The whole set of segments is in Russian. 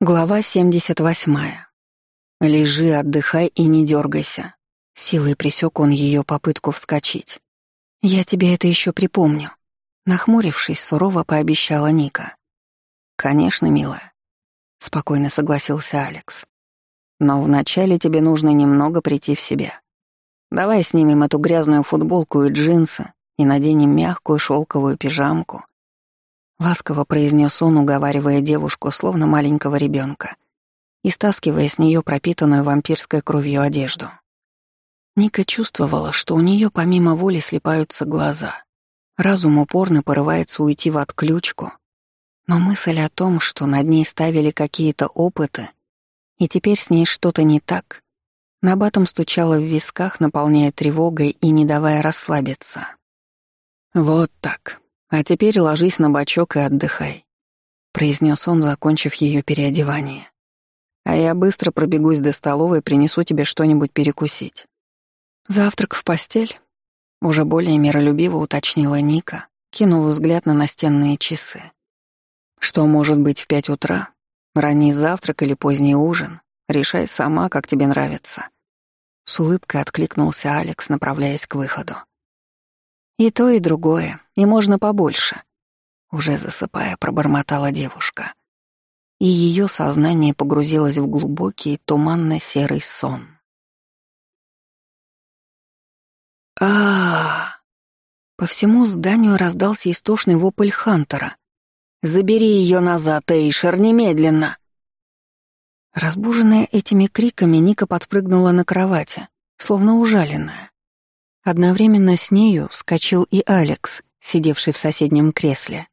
Глава 78. Лежи, отдыхай и не дергайся. Силой присек он ее попытку вскочить. Я тебе это еще припомню. Нахмурившись, сурово пообещала Ника. Конечно, милая. Спокойно согласился Алекс. Но вначале тебе нужно немного прийти в себя. Давай снимем эту грязную футболку и джинсы и наденем мягкую шелковую пижамку. Ласково произнес он, уговаривая девушку, словно маленького ребенка, и стаскивая с нее пропитанную вампирской кровью одежду. Ника чувствовала, что у нее помимо воли слепаются глаза. Разум упорно порывается уйти в отключку, но мысль о том, что над ней ставили какие-то опыты, и теперь с ней что-то не так, набатом стучала в висках, наполняя тревогой и не давая расслабиться. «Вот так», «А теперь ложись на бочок и отдыхай», — произнес он, закончив ее переодевание. «А я быстро пробегусь до столовой и принесу тебе что-нибудь перекусить». «Завтрак в постель?» — уже более миролюбиво уточнила Ника, кинув взгляд на настенные часы. «Что может быть в пять утра? Ранний завтрак или поздний ужин? Решай сама, как тебе нравится». С улыбкой откликнулся Алекс, направляясь к выходу. И то, и другое, и можно побольше. Уже засыпая, пробормотала девушка. И ее сознание погрузилось в глубокий, туманно-серый сон. а, -а, По всему зданию раздался истошный вопль Хантера. «Забери ее назад, Эйшер, немедленно!» Разбуженная этими криками, Ника подпрыгнула на кровати, словно ужаленная. Одновременно с нею вскочил и Алекс, сидевший в соседнем кресле.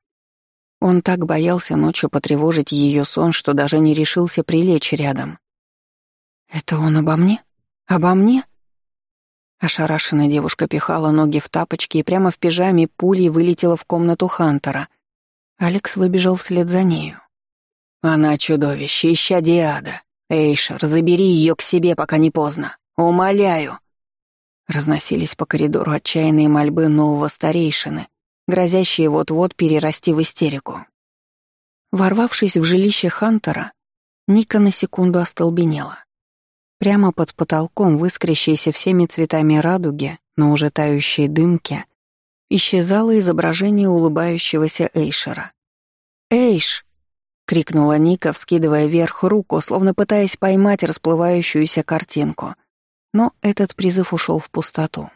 Он так боялся ночью потревожить ее сон, что даже не решился прилечь рядом. «Это он обо мне? Обо мне?» Ошарашенная девушка пихала ноги в тапочки и прямо в пижаме пулей вылетела в комнату Хантера. Алекс выбежал вслед за нею. «Она чудовище, ища Диада. Эйшер, забери ее к себе, пока не поздно. Умоляю!» Разносились по коридору отчаянные мольбы нового старейшины, грозящие вот-вот перерасти в истерику. Ворвавшись в жилище Хантера, Ника на секунду остолбенела. Прямо под потолком, выскрящейся всеми цветами радуги, но уже тающей дымке, исчезало изображение улыбающегося Эйшера. «Эйш!» — крикнула Ника, вскидывая вверх руку, словно пытаясь поймать расплывающуюся картинку — но этот призыв ушел в пустоту.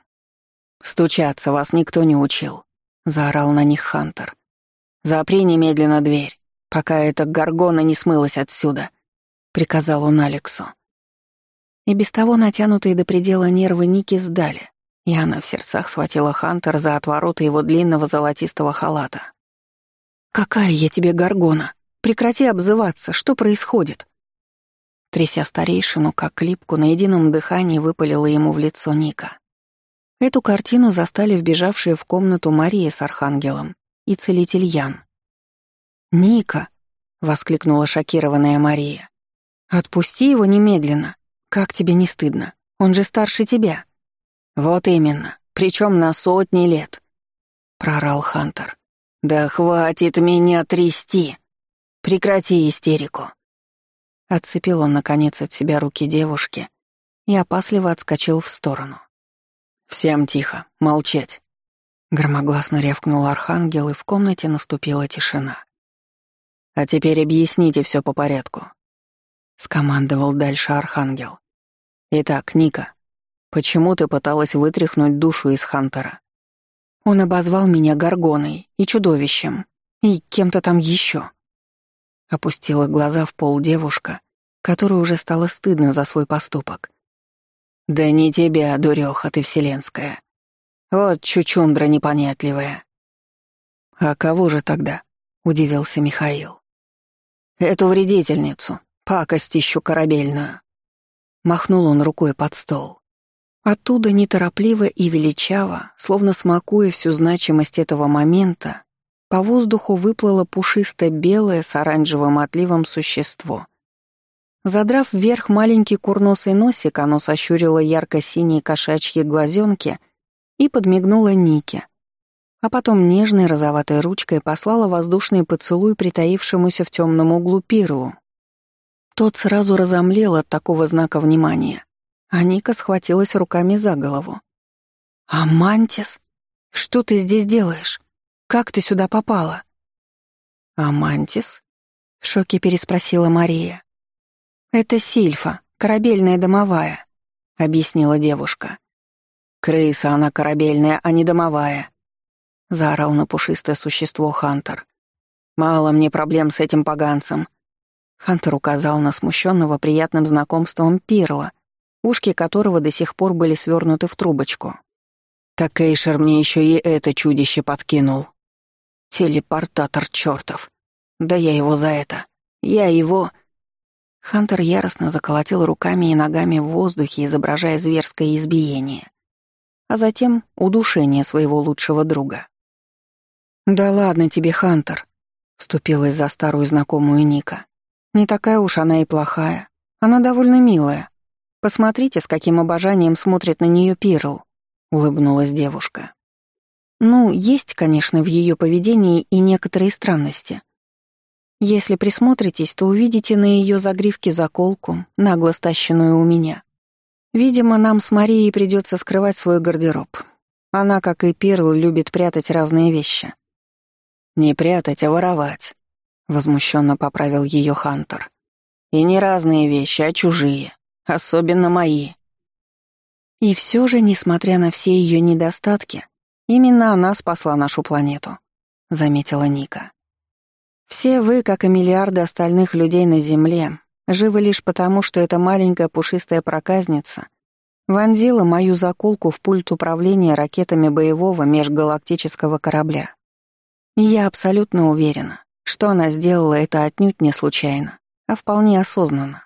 «Стучаться вас никто не учил», — заорал на них Хантер. «Запри немедленно дверь, пока эта горгона не смылась отсюда», — приказал он Алексу. И без того натянутые до предела нервы Ники сдали, и она в сердцах схватила Хантер за отвороты его длинного золотистого халата. «Какая я тебе горгона? Прекрати обзываться, что происходит?» Тряся старейшину, как клипку, на едином дыхании выпалила ему в лицо Ника. Эту картину застали вбежавшие в комнату Мария с Архангелом и целитель Ян. «Ника!» — воскликнула шокированная Мария. «Отпусти его немедленно. Как тебе не стыдно? Он же старше тебя». «Вот именно. Причем на сотни лет», — прорал Хантер. «Да хватит меня трясти! Прекрати истерику!» Отцепил он, наконец, от себя руки девушки и опасливо отскочил в сторону. «Всем тихо, молчать!» Громогласно рявкнул архангел, и в комнате наступила тишина. «А теперь объясните все по порядку», — скомандовал дальше архангел. «Итак, Ника, почему ты пыталась вытряхнуть душу из Хантера?» Он обозвал меня горгоной и чудовищем, и кем-то там еще. Опустила глаза в пол девушка, которой уже стало стыдно за свой поступок. «Да не тебя, дурёха ты вселенская. Вот чучундра непонятливая». «А кого же тогда?» — удивился Михаил. «Эту вредительницу, пакостищу корабельную». Махнул он рукой под стол. Оттуда неторопливо и величаво, словно смакуя всю значимость этого момента, по воздуху выплыло пушисто-белое с оранжевым отливом существо. Задрав вверх маленький курносый носик, оно сощурило ярко-синие кошачьи глазенки и подмигнуло Нике. А потом нежной розоватой ручкой послала воздушный поцелуй притаившемуся в темном углу пирлу. Тот сразу разомлел от такого знака внимания, а Ника схватилась руками за голову. «Амантис? Что ты здесь делаешь? Как ты сюда попала?» «Амантис?» — в шоке переспросила Мария. «Это Сильфа, корабельная домовая», — объяснила девушка. «Крыса она корабельная, а не домовая», — заорал на пушистое существо Хантер. «Мало мне проблем с этим поганцем». Хантер указал на смущенного приятным знакомством Пирла, ушки которого до сих пор были свернуты в трубочку. «Так Эйшер мне еще и это чудище подкинул. Телепортатор чертов. Да я его за это. Я его...» Хантер яростно заколотил руками и ногами в воздухе, изображая зверское избиение. А затем удушение своего лучшего друга. «Да ладно тебе, Хантер», — вступилась за старую знакомую Ника. «Не такая уж она и плохая. Она довольно милая. Посмотрите, с каким обожанием смотрит на нее Пирл», — улыбнулась девушка. «Ну, есть, конечно, в ее поведении и некоторые странности. Если присмотритесь, то увидите на ее загривке заколку, нагло стащенную у меня. Видимо, нам с Марией придется скрывать свой гардероб. Она, как и Перл, любит прятать разные вещи. «Не прятать, а воровать», — возмущенно поправил ее Хантер. «И не разные вещи, а чужие, особенно мои». И все же, несмотря на все ее недостатки, именно она спасла нашу планету, — заметила Ника. Все вы, как и миллиарды остальных людей на Земле, живы лишь потому, что эта маленькая пушистая проказница вонзила мою заколку в пульт управления ракетами боевого межгалактического корабля. И я абсолютно уверена, что она сделала это отнюдь не случайно, а вполне осознанно.